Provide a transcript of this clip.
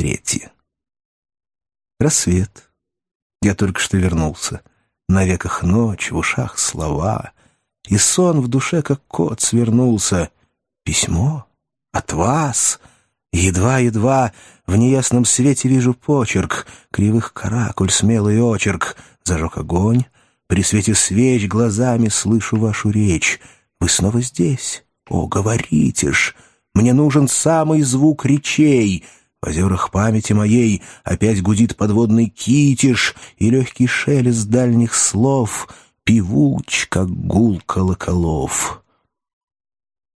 Третье. Рассвет. Я только что вернулся. На веках ночь, в ушах слова. И сон в душе, как кот, свернулся. Письмо? От вас? Едва-едва в неясном свете вижу почерк, Кривых каракуль, смелый очерк. Зажег огонь. При свете свеч глазами слышу вашу речь. Вы снова здесь? О, говорите ж! Мне нужен самый звук речей — в озерах памяти моей опять гудит подводный китиш, И легкий шелест дальних слов Певуч, как гул колоколов.